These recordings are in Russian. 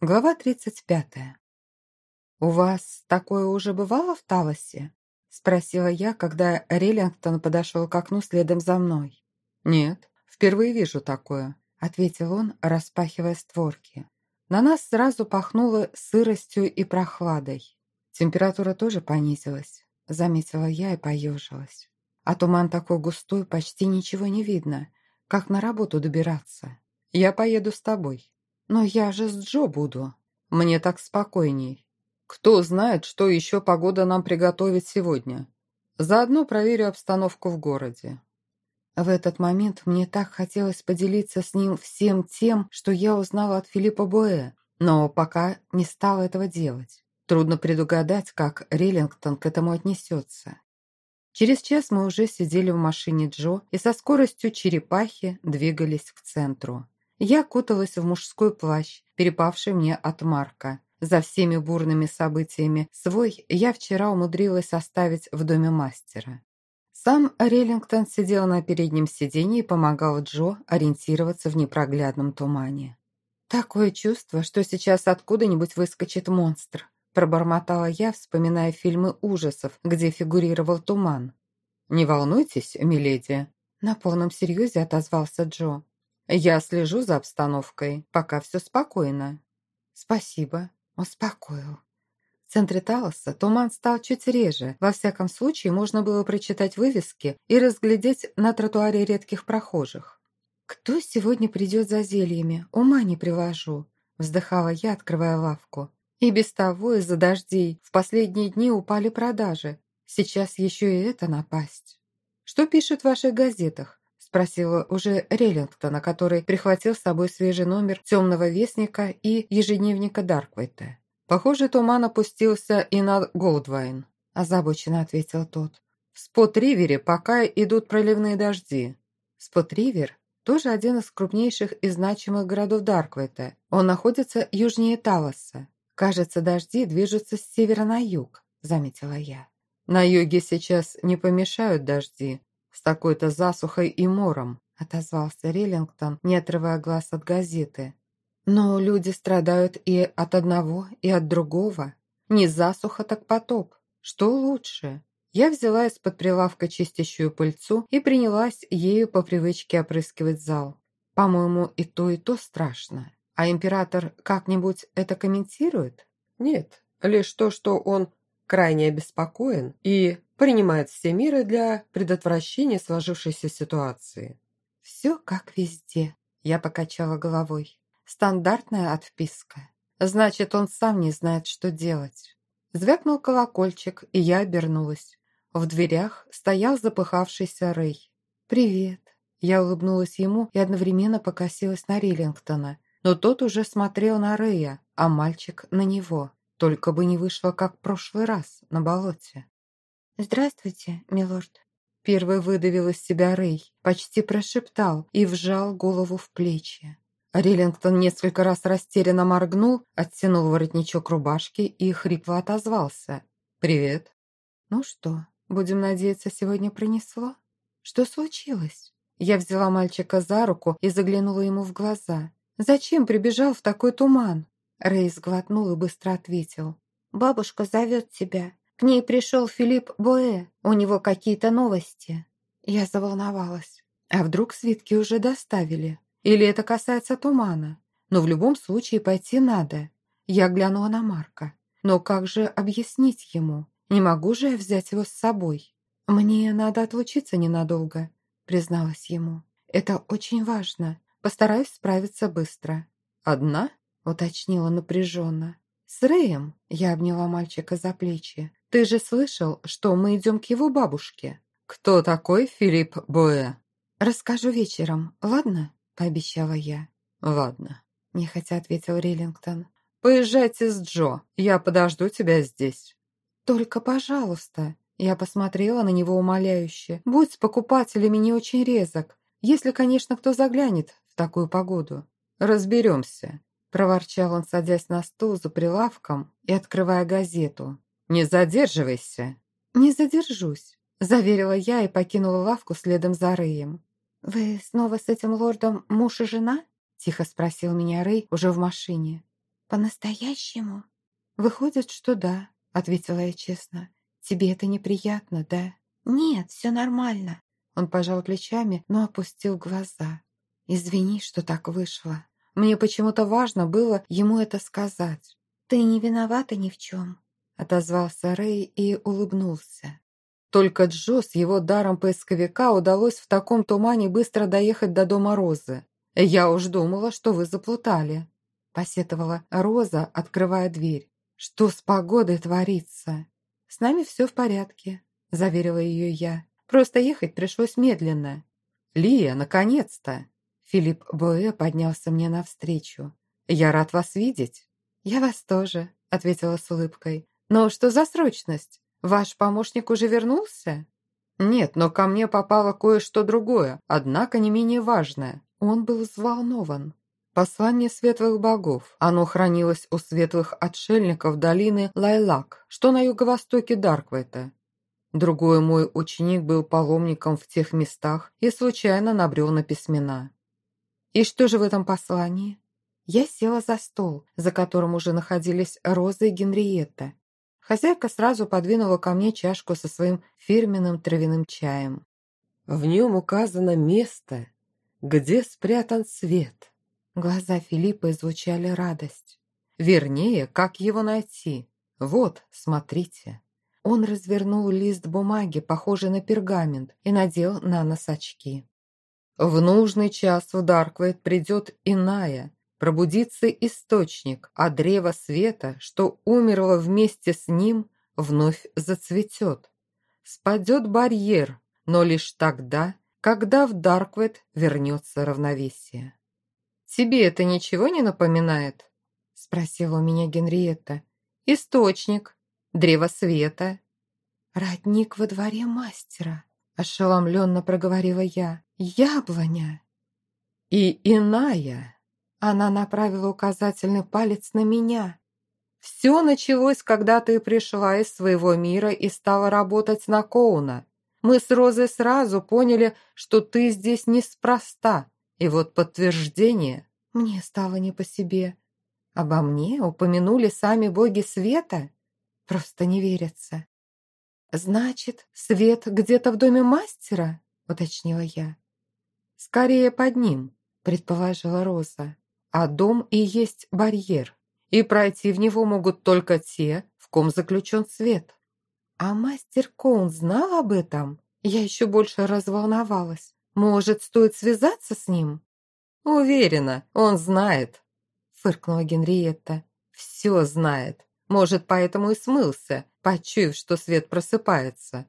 Глава 35. «У вас такое уже бывало в Талосе?» – спросила я, когда Риллингтон подошел к окну следом за мной. «Нет, впервые вижу такое», – ответил он, распахивая створки. На нас сразу пахнуло сыростью и прохладой. Температура тоже понизилась, заметила я и поежилась. А туман такой густой, почти ничего не видно. Как на работу добираться? Я поеду с тобой. «Но я же с Джо буду. Мне так спокойней. Кто знает, что еще погода нам приготовит сегодня. Заодно проверю обстановку в городе». В этот момент мне так хотелось поделиться с ним всем тем, что я узнала от Филиппа Боэ, но пока не стала этого делать. Трудно предугадать, как Риллингтон к этому отнесется. Через час мы уже сидели в машине Джо и со скоростью черепахи двигались к ценру. Я куталась в мужской плащ, перепавший мне от Марка. За всеми бурными событиями свой я вчера умудрилась оставить в доме мастера. Сам Реллингтон сидел на переднем сиденье и помогал Джо ориентироваться в непроглядном тумане. «Такое чувство, что сейчас откуда-нибудь выскочит монстр», пробормотала я, вспоминая фильмы ужасов, где фигурировал туман. «Не волнуйтесь, миледи», на полном серьезе отозвался Джо. Я слежу за обстановкой, пока все спокойно. Спасибо, успокоил. В центре Талоса туман стал чуть реже. Во всяком случае, можно было прочитать вывески и разглядеть на тротуаре редких прохожих. «Кто сегодня придет за зельями? Ума не приложу», – вздыхала я, открывая лавку. «И без того из-за дождей в последние дни упали продажи. Сейчас еще и это напасть». «Что пишут в ваших газетах?» Спросила уже Реллингтона, который прихватил с собой свежий номер «Темного вестника» и ежедневника Дарквейта. «Похоже, туман опустился и на Голдвайн», – озабоченно ответил тот. «В Спот-Ривере пока идут проливные дожди». Спот-Ривер – тоже один из крупнейших и значимых городов Дарквейта. Он находится южнее Талоса. Кажется, дожди движутся с севера на юг, заметила я. На юге сейчас не помешают дожди, с такой-то засухой и мором», – отозвался Риллингтон, не отрывая глаз от газеты. «Но люди страдают и от одного, и от другого. Не засуха, так потоп. Что лучше?» Я взяла из-под прилавка чистящую пыльцу и принялась ею по привычке опрыскивать зал. По-моему, и то, и то страшно. А император как-нибудь это комментирует? Нет, лишь то, что он крайне обеспокоен и принимает все меры для предотвращения сложившейся ситуации. «Все как везде», – я покачала головой. «Стандартная отписка. Значит, он сам не знает, что делать». Звякнул колокольчик, и я обернулась. В дверях стоял запыхавшийся Рэй. «Привет». Я улыбнулась ему и одновременно покосилась на Риллингтона, но тот уже смотрел на Рэя, а мальчик на него. Только бы не вышло, как в прошлый раз, на болоте. «Здравствуйте, милорд». Первый выдавил из себя Рэй, почти прошептал и вжал голову в плечи. Риллингтон несколько раз растерянно моргнул, оттянул воротничок рубашки и хрипло отозвался. «Привет». «Ну что, будем надеяться, сегодня пронесло? Что случилось?» Я взяла мальчика за руку и заглянула ему в глаза. «Зачем прибежал в такой туман?» Рэй сглотнул и быстро ответил. «Бабушка зовет тебя. К ней пришел Филипп Боэ. У него какие-то новости». Я заволновалась. А вдруг свитки уже доставили? Или это касается тумана? Но в любом случае пойти надо. Я глянула на Марка. Но как же объяснить ему? Не могу же я взять его с собой. «Мне надо отлучиться ненадолго», призналась ему. «Это очень важно. Постараюсь справиться быстро». «Одна?» уточнила напряженно. «С Рэем?» – я обняла мальчика за плечи. «Ты же слышал, что мы идем к его бабушке?» «Кто такой Филипп Боэ?» «Расскажу вечером, ладно?» – пообещала я. «Ладно», – нехотя ответил Риллингтон. «Поезжайте с Джо, я подожду тебя здесь». «Только, пожалуйста». Я посмотрела на него умоляюще. «Будь с покупателями не очень резок, если, конечно, кто заглянет в такую погоду». «Разберемся», Проворчал он, садясь на стул за прилавком и открывая газету. «Не задерживайся!» «Не задержусь», – заверила я и покинула лавку следом за Рэем. «Вы снова с этим лордом муж и жена?» – тихо спросил меня Рэй уже в машине. «По-настоящему?» «Выходит, что да», — ответила я честно. «Тебе это неприятно, да?» «Нет, все нормально». Он пожал плечами, но опустил глаза. «Извини, что так вышло. Мне почему-то важно было ему это сказать». «Ты не виновата ни в чем», — отозвался Рэй и улыбнулся. Только Джо с его даром поисковика удалось в таком тумане быстро доехать до дома Розы. «Я уж думала, что вы заплутали», — посетовала Роза, открывая дверь. «Что с погодой творится?» «С нами все в порядке», — заверила ее я. «Просто ехать пришлось медленно». «Лия, наконец-то!» Филипп Боэ поднялся мне навстречу. «Я рад вас видеть». «Я вас тоже», — ответила с улыбкой. «Но что за срочность? Ваш помощник уже вернулся?» «Нет, но ко мне попало кое-что другое, однако не менее важное. Он был взволнован. Послание светлых богов. Оно хранилось у светлых отшельников долины Лайлак, что на юго-востоке Дарквейта. Другой мой ученик был паломником в тех местах и случайно набрел на письмена. И что же в этом послании? Я села за стол, за которым уже находились Роза и Генриетта. Хозяйка сразу подвинула ко мне чашку со своим фирменным травяным чаем. В нем указано место, где спрятан свет. Глаза Филиппа излучали радость. Вернее, как его найти? Вот, смотрите. Он развернул лист бумаги, похожий на пергамент, и надел на нос очки. В нужный час в Дарквейт придет иная, пробудится источник, а древо света, что умерло вместе с ним, вновь зацветет. Спадет барьер, но лишь тогда, когда в Дарквейт вернется равновесие. «Тебе это ничего не напоминает?» — спросила у меня Генриетта. «Источник, древо света». «Родник во дворе мастера», — ошеломленно проговорила я. «Яблоня». «И иная». Она направила указательный палец на меня. «Все началось, когда ты пришла из своего мира и стала работать на Коуна. Мы с Розой сразу поняли, что ты здесь неспроста, и вот подтверждение. Мне стало не по себе. Обо мне упомянули сами боги света? Просто не верится. «Значит, свет где-то в доме мастера?» — уточнила я. «Скорее под ним», — предположила Роза. «А дом и есть барьер, и пройти в него могут только те, в ком заключен свет». А мастер Коун знал об этом? Я еще больше разволновалась. Может, стоит связаться с ним? Уверена, он знает, фыркнула Генриетта. Все знает. Может, поэтому и смылся, почуяв, что свет просыпается.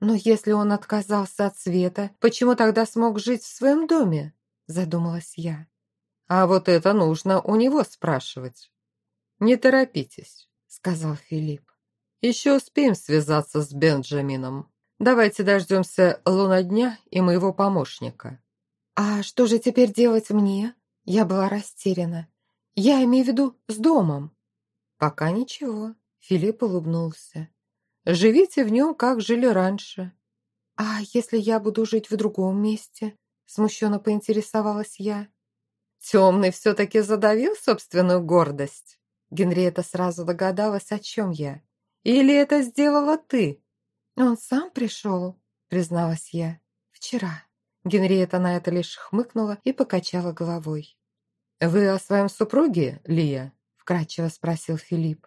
Но если он отказался от света, почему тогда смог жить в своем доме? Задумалась я. А вот это нужно у него спрашивать. Не торопитесь, сказал Филипп. Еще успеем связаться с Бенджамином. Давайте дождемся лунодня и моего помощника». «А что же теперь делать мне?» Я была растеряна. «Я имею в виду с домом». «Пока ничего», — Филипп улыбнулся. «Живите в нем, как жили раньше». «А если я буду жить в другом месте?» Смущенно поинтересовалась я. «Темный все-таки задавил собственную гордость?» Генриетта сразу догадалась, о чем я. Или это сделала ты?» «Он сам пришел», — призналась я. «Вчера». Генриетта на это лишь хмыкнула и покачала головой. «Вы о своем супруге, Лия?» — вкратчиво спросил Филипп.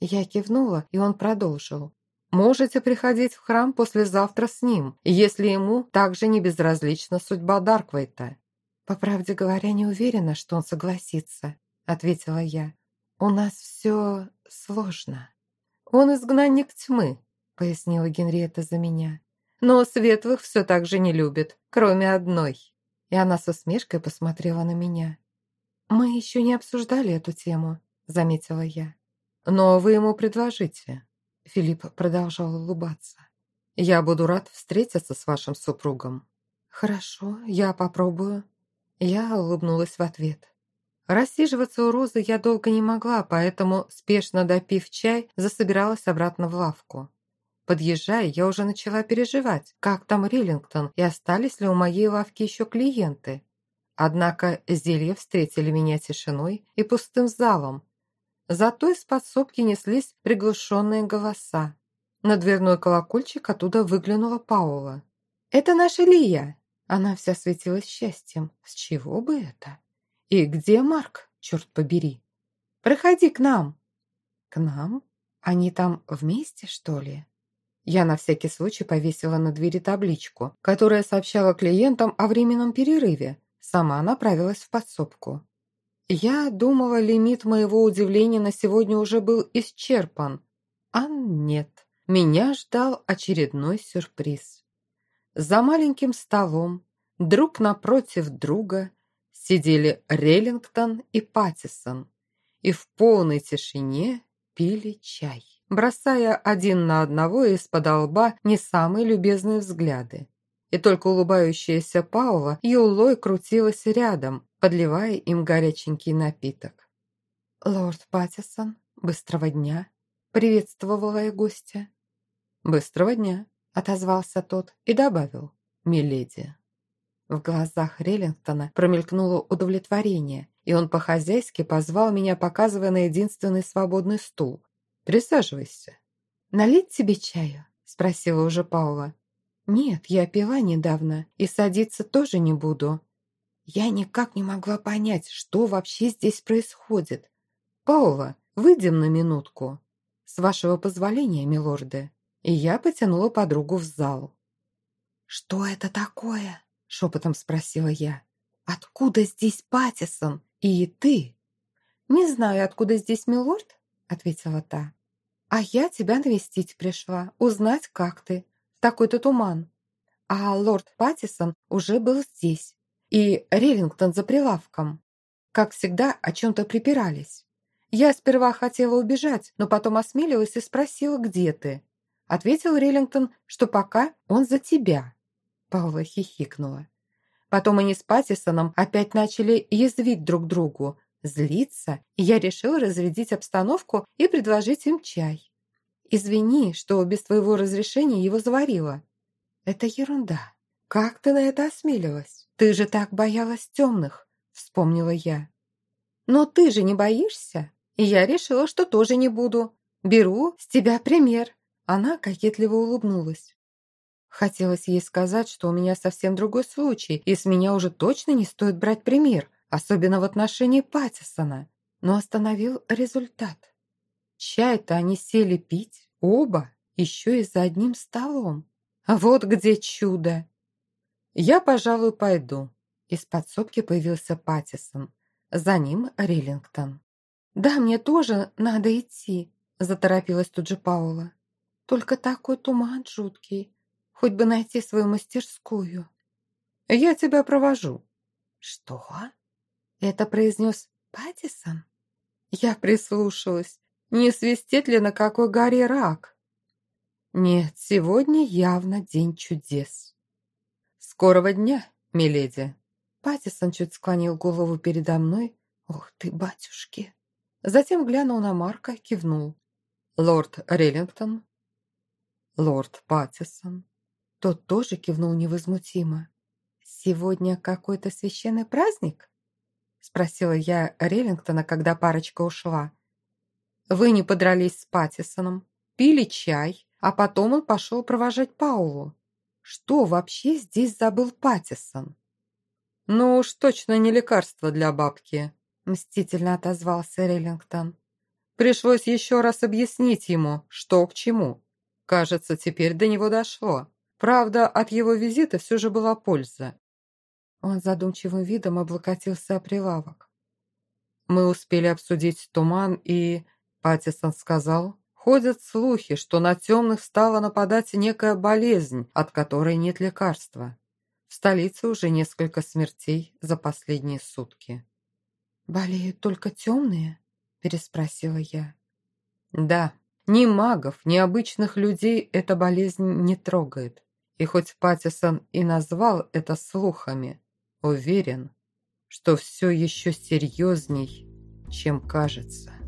Я кивнула, и он продолжил. «Можете приходить в храм послезавтра с ним, если ему также не безразлична судьба Дарквейта». «По правде говоря, не уверена, что он согласится», — ответила я. «У нас все сложно». «Он изгнанник тьмы», — пояснила Генриетта за меня. «Но светлых все так же не любит, кроме одной». И она со усмешкой посмотрела на меня. «Мы еще не обсуждали эту тему», — заметила я. «Но вы ему предложите». Филипп продолжал улыбаться. «Я буду рад встретиться с вашим супругом». «Хорошо, я попробую». Я улыбнулась в ответ. Рассиживаться у Розы я долго не могла, поэтому, спешно допив чай, засобиралась обратно в лавку. Подъезжая, я уже начала переживать, как там Риллингтон и остались ли у моей лавки еще клиенты. Однако зелья встретили меня тишиной и пустым залом, Зато из подсобки неслись приглушенные голоса. На дверной колокольчик оттуда выглянула Паула. «Это наша Лия!» Она вся светилась счастьем. С чего бы это? «И где Марк, черт побери?» «Проходи к нам!» «К нам? Они там вместе, что ли?» Я на всякий случай повесила на двери табличку, которая сообщала клиентам о временном перерыве. Сама направилась в подсобку. Я думала, лимит моего удивления на сегодня уже был исчерпан. А нет, меня ждал очередной сюрприз. За маленьким столом, друг напротив друга, сидели Реллингтон и Паттисон и в полной тишине пили чай, бросая один на одного из-под лба не самые любезные взгляды. И только улыбающаяся Паула юлой крутилась рядом, подливая им горяченький напиток. «Лорд Паттисон, быстрого дня!» — приветствовала я гостя. «Быстрого дня!» — отозвался тот и добавил «Миледи». В глазах Реллингтона промелькнуло удовлетворение, и он по-хозяйски позвал меня, показывая на единственный свободный стул. «Присаживайся». «Налить тебе чаю?» — спросила уже Паула. «Нет, я пила недавно, и садиться тоже не буду. Я никак не могла понять, что вообще здесь происходит. «Паула, выйдем на минутку. С вашего позволения, милорды». И я потянула подругу в зал. «Что это такое?» – шепотом спросила я. «Откуда здесь Паттисон? И ты?» «Не знаю, откуда здесь милорд», – ответила та. «А я тебя навестить пришла, узнать, как ты. Такой-то туман. А лорд Паттисон уже был здесь и Реллингтон за прилавком. Как всегда, о чем-то припирались. Я сперва хотела убежать, но потом осмелилась и спросила, где ты. Ответил Реллингтон, что пока он за тебя. Паула хихикнула. Потом они с Паттисоном опять начали язвить друг другу, злиться, и я решила разрядить обстановку и предложить им чай. Извини, что без твоего разрешения его заварила. Это ерунда. Как ты на это осмелилась? «Ты же так боялась темных», — вспомнила я. «Но ты же не боишься?» И я решила, что тоже не буду. Беру с тебя пример. Она кокетливо улыбнулась. Хотелось ей сказать, что у меня совсем другой случай, и с меня уже точно не стоит брать пример, особенно в отношении Паттисона. Но остановил результат. Чай-то они сели пить, оба, еще и за одним столом. Вот где чудо! «Я, пожалуй, пойду». Из подсобки появился Паттисон. За ним Риллингтон. «Да, мне тоже надо идти», – заторопилась тут же Паула. «Только такой туман жуткий. Хоть бы найти свою мастерскую». «Я тебя провожу». «Что?» – это произнес Паттисон. Я прислушалась. Не свистит ли на какой горе рак? Нет, сегодня явно день чудес. «Скорого дня, миледи!» Паттисон чуть склонил голову передо мной. «Ох ты, батюшки!» Затем глянул на Марка, кивнул. «Лорд Реллингтон?» «Лорд Паттисон?» Тот тоже кивнул невозмутимо. «Сегодня какой-то священный праздник?» Спросила я Реллингтона, когда парочка ушла. «Вы не подрались с Паттисоном, пили чай, а потом он пошел провожать Паулу. Что вообще здесь забыл Паттисон? «Ну уж точно не лекарство для бабки», – мстительно отозвался Реллингтон. Пришлось еще раз объяснить ему, что к чему. Кажется, теперь до него дошло. Правда, от его визита все же была польза. Он задумчивым видом облокотился о прилавок. Мы успели обсудить туман, и... Паттисон сказал, Ходят слухи, что на темных стала нападать некая болезнь, от которой нет лекарства. В столице уже несколько смертей за последние сутки. «Болеют только темные?» – переспросила я. «Да, ни магов, ни обычных людей эта болезнь не трогает. И хоть Паттисон и назвал это слухами, уверен, что все еще серьезней, чем кажется».